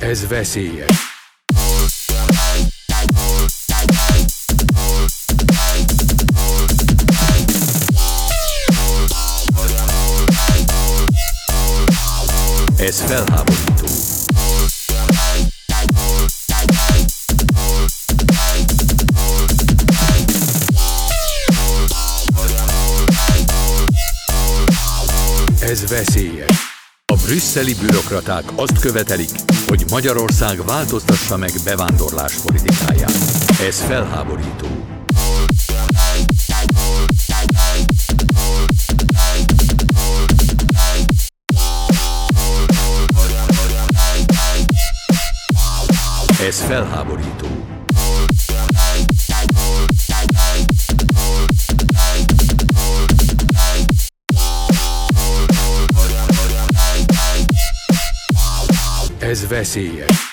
Veszélyes. Ez felháborító. Ez veszélyes. Brüsszeli bürokraták azt követelik, hogy Magyarország változtassa meg bevándorlás politikáját. Ez felháborító. Ez felháborító. as vessie.